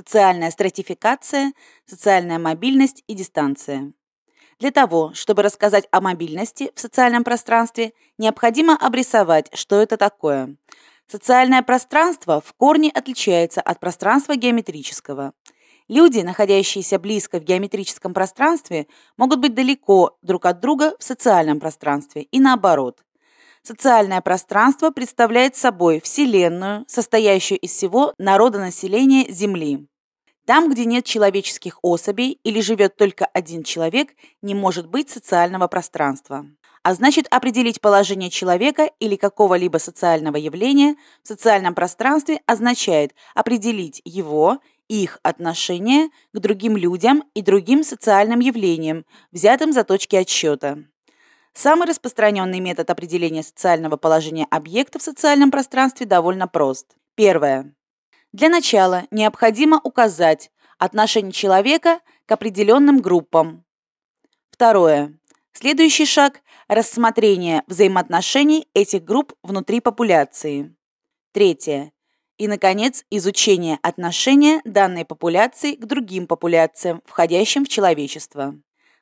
социальная стратификация, социальная мобильность и дистанция. Для того, чтобы рассказать о мобильности в социальном пространстве, необходимо обрисовать, что это такое. Социальное пространство в корне отличается от пространства геометрического. Люди, находящиеся близко в геометрическом пространстве, могут быть далеко друг от друга в социальном пространстве и наоборот. Социальное пространство представляет собой Вселенную, состоящую из всего народонаселения Земли. Там, где нет человеческих особей или живет только один человек, не может быть социального пространства. А значит, определить положение человека или какого-либо социального явления в социальном пространстве означает определить его, их отношение к другим людям и другим социальным явлениям, взятым за точки отсчета. Самый распространенный метод определения социального положения объекта в социальном пространстве довольно прост. Первое. Для начала необходимо указать отношение человека к определенным группам. Второе. Следующий шаг – рассмотрение взаимоотношений этих групп внутри популяции. Третье. И, наконец, изучение отношения данной популяции к другим популяциям, входящим в человечество.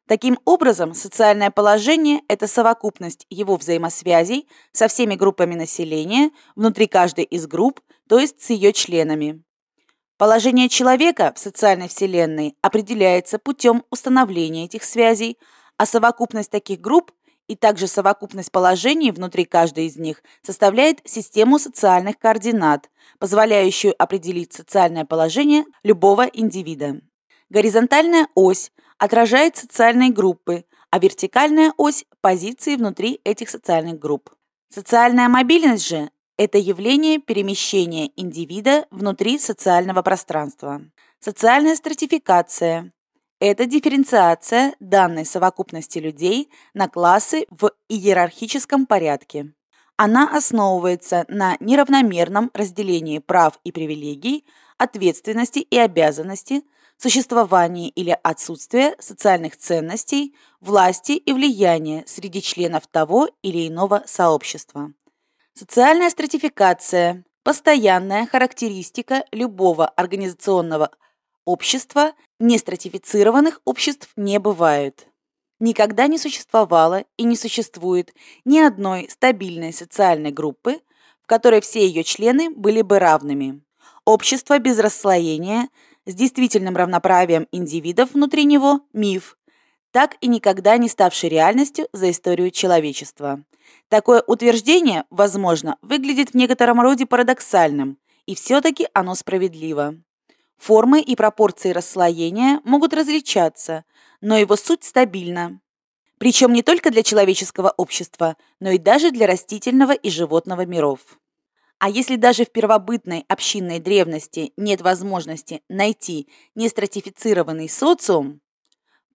Таким образом, социальное положение – это совокупность его взаимосвязей со всеми группами населения внутри каждой из групп, то есть с ее членами. Положение человека в социальной вселенной определяется путем установления этих связей, а совокупность таких групп и также совокупность положений внутри каждой из них составляет систему социальных координат, позволяющую определить социальное положение любого индивида. Горизонтальная ось отражает социальные группы, а вертикальная ось – позиции внутри этих социальных групп. Социальная мобильность же – это явление перемещения индивида внутри социального пространства. Социальная стратификация – это дифференциация данной совокупности людей на классы в иерархическом порядке. Она основывается на неравномерном разделении прав и привилегий, ответственности и обязанностей, существование или отсутствие социальных ценностей, власти и влияния среди членов того или иного сообщества. Социальная стратификация – постоянная характеристика любого организационного общества, нестратифицированных обществ не бывает. Никогда не существовало и не существует ни одной стабильной социальной группы, в которой все ее члены были бы равными. Общество без расслоения – с действительным равноправием индивидов внутри него – миф, так и никогда не ставший реальностью за историю человечества. Такое утверждение, возможно, выглядит в некотором роде парадоксальным, и все-таки оно справедливо. Формы и пропорции расслоения могут различаться, но его суть стабильна. Причем не только для человеческого общества, но и даже для растительного и животного миров. А если даже в первобытной общинной древности нет возможности найти нестратифицированный социум,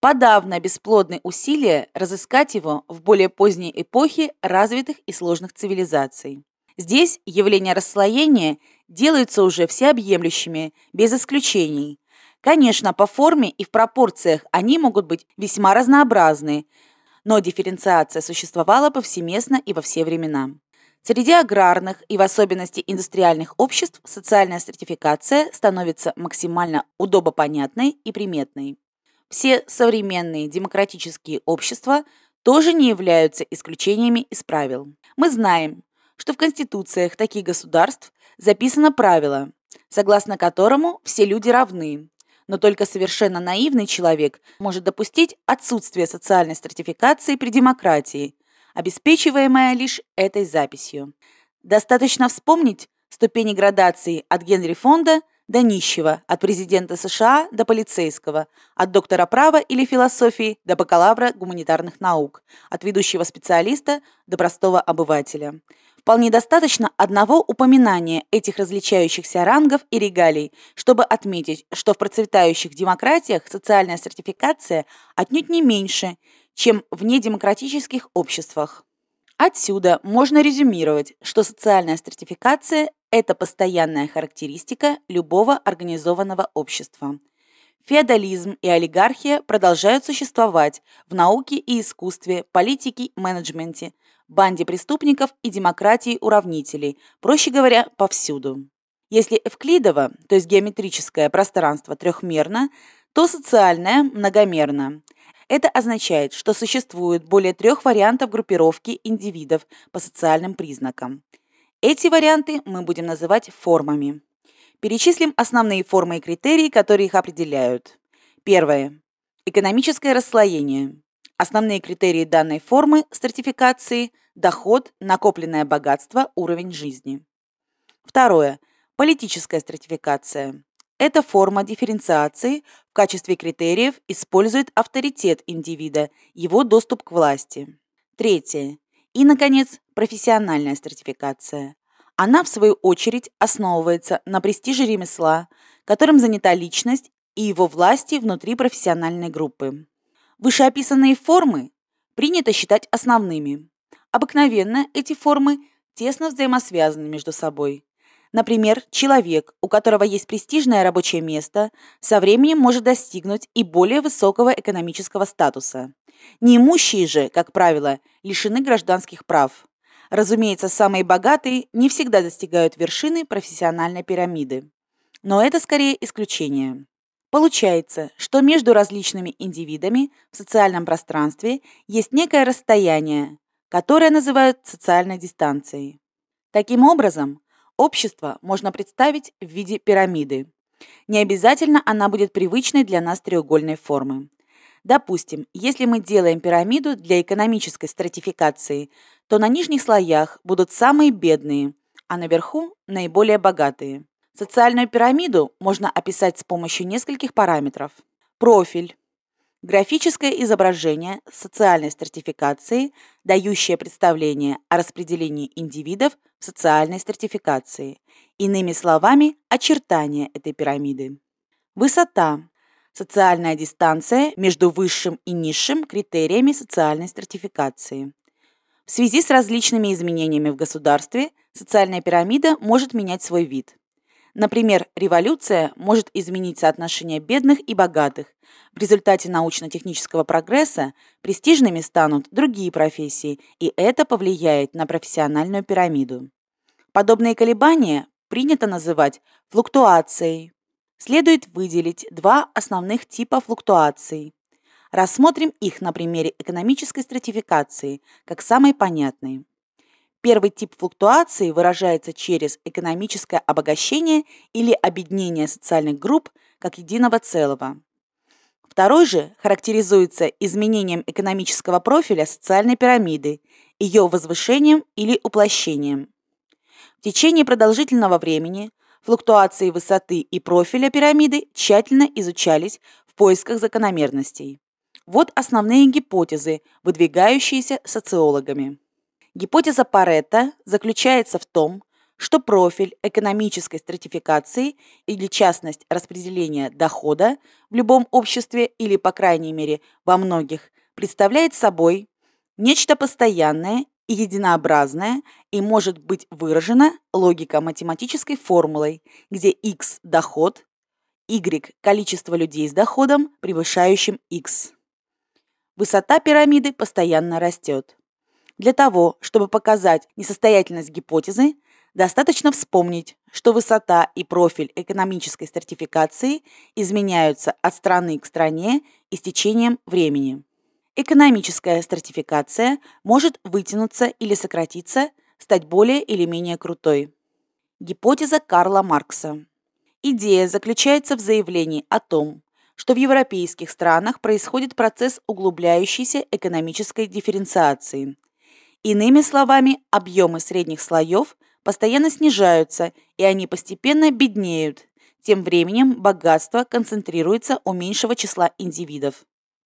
подавно бесплодны усилия разыскать его в более поздней эпохе развитых и сложных цивилизаций. Здесь явления расслоения делаются уже всеобъемлющими, без исключений. Конечно, по форме и в пропорциях они могут быть весьма разнообразны, но дифференциация существовала повсеместно и во все времена. Среди аграрных и в особенности индустриальных обществ социальная стратификация становится максимально удобопонятной и приметной. Все современные демократические общества тоже не являются исключениями из правил. Мы знаем, что в конституциях таких государств записано правило, согласно которому все люди равны, но только совершенно наивный человек может допустить отсутствие социальной стратификации при демократии, обеспечиваемая лишь этой записью. Достаточно вспомнить ступени градации от Генри Фонда до нищего, от президента США до полицейского, от доктора права или философии до бакалавра гуманитарных наук, от ведущего специалиста до простого обывателя. Вполне достаточно одного упоминания этих различающихся рангов и регалий, чтобы отметить, что в процветающих демократиях социальная сертификация отнюдь не меньше – чем в недемократических обществах. Отсюда можно резюмировать, что социальная стратификация – это постоянная характеристика любого организованного общества. Феодализм и олигархия продолжают существовать в науке и искусстве, политике, менеджменте, банде преступников и демократии уравнителей, проще говоря, повсюду. Если эвклидово, то есть геометрическое пространство трехмерно, то социальное многомерно. Это означает, что существует более трех вариантов группировки индивидов по социальным признакам. Эти варианты мы будем называть формами. Перечислим основные формы и критерии, которые их определяют. Первое. Экономическое расслоение. Основные критерии данной формы стратификации – доход, накопленное богатство, уровень жизни. Второе. Политическая стратификация. Эта форма дифференциации в качестве критериев использует авторитет индивида, его доступ к власти. Третье. И, наконец, профессиональная стратификация. Она, в свою очередь, основывается на престиже ремесла, которым занята личность и его власти внутри профессиональной группы. Вышеописанные формы принято считать основными. Обыкновенно эти формы тесно взаимосвязаны между собой. Например, человек, у которого есть престижное рабочее место, со временем может достигнуть и более высокого экономического статуса. Неимущие же, как правило, лишены гражданских прав. Разумеется, самые богатые не всегда достигают вершины профессиональной пирамиды. Но это скорее исключение. Получается, что между различными индивидами в социальном пространстве есть некое расстояние, которое называют социальной дистанцией. Таким образом, Общество можно представить в виде пирамиды. Не обязательно она будет привычной для нас треугольной формы. Допустим, если мы делаем пирамиду для экономической стратификации, то на нижних слоях будут самые бедные, а наверху – наиболее богатые. Социальную пирамиду можно описать с помощью нескольких параметров. Профиль Графическое изображение социальной стратификации, дающее представление о распределении индивидов в социальной стратификации. Иными словами, очертания этой пирамиды. Высота. Социальная дистанция между высшим и низшим критериями социальной стратификации. В связи с различными изменениями в государстве социальная пирамида может менять свой вид. Например, революция может изменить соотношение бедных и богатых. В результате научно-технического прогресса престижными станут другие профессии, и это повлияет на профессиональную пирамиду. Подобные колебания принято называть флуктуацией. Следует выделить два основных типа флуктуаций. Рассмотрим их на примере экономической стратификации, как самый понятный. Первый тип флуктуации выражается через экономическое обогащение или объединение социальных групп как единого целого. Второй же характеризуется изменением экономического профиля социальной пирамиды, ее возвышением или уплощением. В течение продолжительного времени флуктуации высоты и профиля пирамиды тщательно изучались в поисках закономерностей. Вот основные гипотезы, выдвигающиеся социологами. Гипотеза Паретта заключается в том, что профиль экономической стратификации или частность распределения дохода в любом обществе или, по крайней мере, во многих, представляет собой нечто постоянное и единообразное и может быть выражено логико-математической формулой, где x – доход, y – количество людей с доходом, превышающим x. Высота пирамиды постоянно растет. Для того, чтобы показать несостоятельность гипотезы, достаточно вспомнить, что высота и профиль экономической стратификации изменяются от страны к стране и с течением времени. Экономическая стратификация может вытянуться или сократиться, стать более или менее крутой. Гипотеза Карла Маркса. Идея заключается в заявлении о том, что в европейских странах происходит процесс углубляющейся экономической дифференциации, Иными словами, объемы средних слоев постоянно снижаются, и они постепенно беднеют. Тем временем богатство концентрируется у меньшего числа индивидов.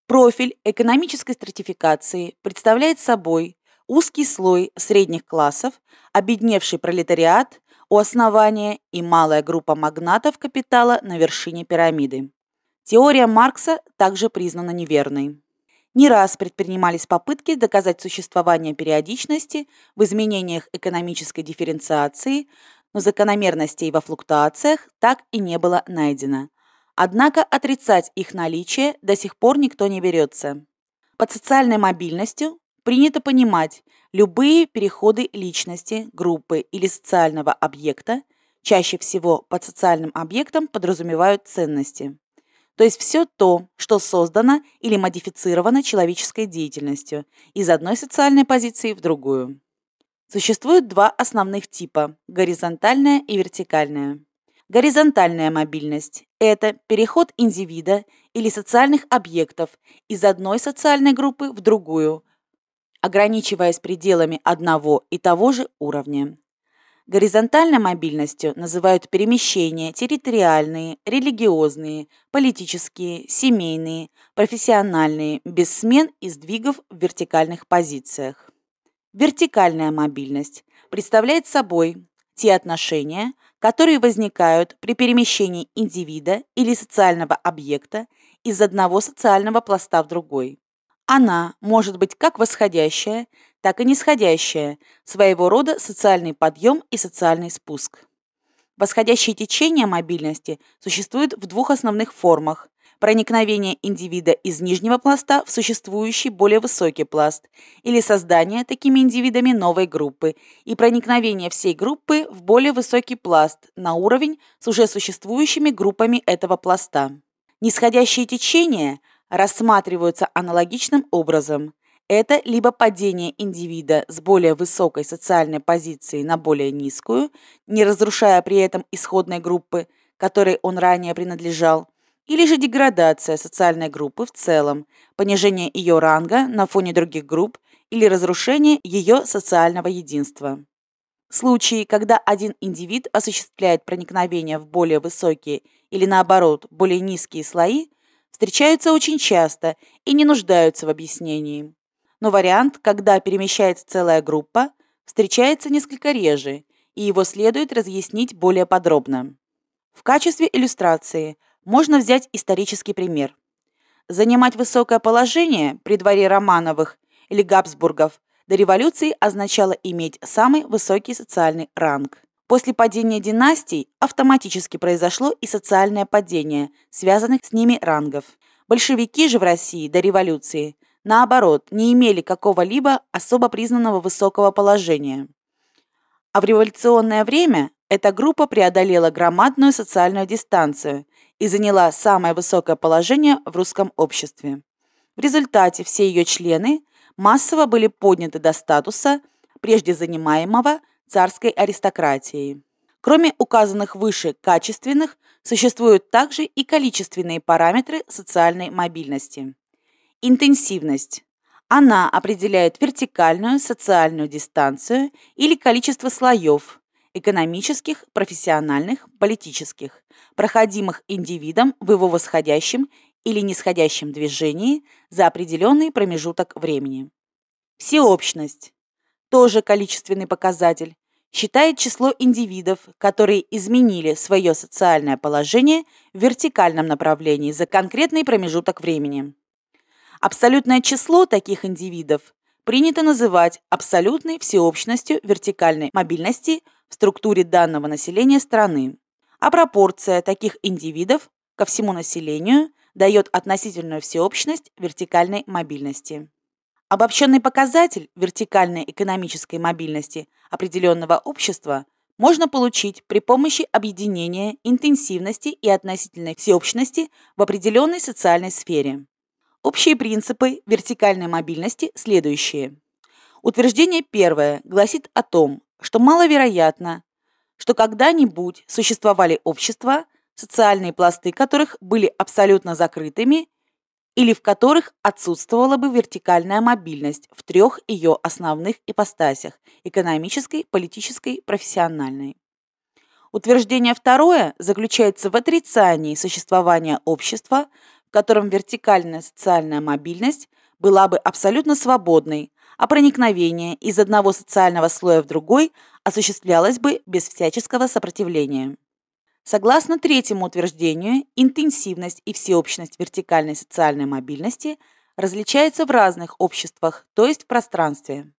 Профиль экономической стратификации представляет собой узкий слой средних классов, обедневший пролетариат у основания и малая группа магнатов капитала на вершине пирамиды. Теория Маркса также признана неверной. Не раз предпринимались попытки доказать существование периодичности в изменениях экономической дифференциации, но закономерностей во флуктуациях так и не было найдено. Однако отрицать их наличие до сих пор никто не берется. Под социальной мобильностью принято понимать любые переходы личности, группы или социального объекта Чаще всего под социальным объектом подразумевают ценности. То есть все то, что создано или модифицировано человеческой деятельностью из одной социальной позиции в другую. Существует два основных типа – горизонтальная и вертикальная. Горизонтальная мобильность – это переход индивида или социальных объектов из одной социальной группы в другую, ограничиваясь пределами одного и того же уровня. Горизонтальной мобильностью называют перемещения территориальные, религиозные, политические, семейные, профессиональные, без смен и сдвигов в вертикальных позициях. Вертикальная мобильность представляет собой те отношения, которые возникают при перемещении индивида или социального объекта из одного социального пласта в другой. Она может быть как восходящая, так и нисходящая, своего рода социальный подъем и социальный спуск. Восходящие течения мобильности существуют в двух основных формах проникновение индивида из нижнего пласта в существующий более высокий пласт или создание такими индивидами новой группы и проникновение всей группы в более высокий пласт на уровень с уже существующими группами этого пласта. Нисходящие течения рассматриваются аналогичным образом. Это либо падение индивида с более высокой социальной позиции на более низкую, не разрушая при этом исходной группы, которой он ранее принадлежал, или же деградация социальной группы в целом, понижение ее ранга на фоне других групп или разрушение ее социального единства. Случаи, когда один индивид осуществляет проникновение в более высокие или наоборот более низкие слои, встречаются очень часто и не нуждаются в объяснении. Но вариант, когда перемещается целая группа, встречается несколько реже, и его следует разъяснить более подробно. В качестве иллюстрации можно взять исторический пример. Занимать высокое положение при дворе Романовых или Габсбургов до революции означало иметь самый высокий социальный ранг. После падения династий автоматически произошло и социальное падение, связанных с ними рангов. Большевики же в России до революции, наоборот, не имели какого-либо особо признанного высокого положения. А в революционное время эта группа преодолела громадную социальную дистанцию и заняла самое высокое положение в русском обществе. В результате все ее члены массово были подняты до статуса, прежде занимаемого царской аристократией. Кроме указанных выше качественных, существуют также и количественные параметры социальной мобильности. Интенсивность. Она определяет вертикальную социальную дистанцию или количество слоев, экономических, профессиональных, политических, проходимых индивидом в его восходящем или нисходящем движении за определенный промежуток времени. Всеобщность. Тоже количественный показатель. Считает число индивидов, которые изменили свое социальное положение в вертикальном направлении за конкретный промежуток времени. Абсолютное число таких индивидов принято называть абсолютной всеобщностью вертикальной мобильности – в структуре данного населения страны, а пропорция таких индивидов ко всему населению дает относительную всеобщность вертикальной мобильности. Обобщенный показатель вертикальной экономической мобильности определенного общества можно получить при помощи объединения интенсивности и относительной всеобщности в определенной социальной сфере. Общие принципы вертикальной мобильности следующие. Утверждение первое гласит о том, что маловероятно, что когда-нибудь существовали общества, социальные пласты которых были абсолютно закрытыми или в которых отсутствовала бы вертикальная мобильность в трех ее основных ипостасях – экономической, политической, профессиональной. Утверждение второе заключается в отрицании существования общества, в котором вертикальная социальная мобильность была бы абсолютно свободной, а проникновение из одного социального слоя в другой осуществлялось бы без всяческого сопротивления. Согласно третьему утверждению, интенсивность и всеобщность вертикальной социальной мобильности различаются в разных обществах, то есть в пространстве.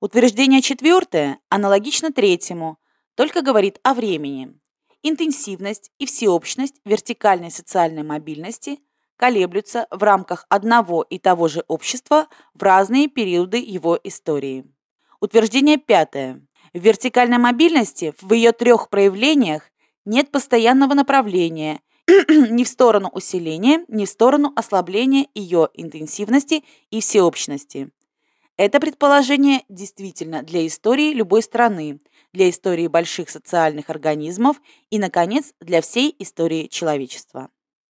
Утверждение четвертое аналогично третьему, только говорит о времени. Интенсивность и всеобщность вертикальной социальной мобильности колеблются в рамках одного и того же общества в разные периоды его истории. Утверждение пятое. В вертикальной мобильности в ее трех проявлениях нет постоянного направления ни в сторону усиления, ни в сторону ослабления ее интенсивности и всеобщности. Это предположение действительно для истории любой страны, для истории больших социальных организмов и, наконец, для всей истории человечества.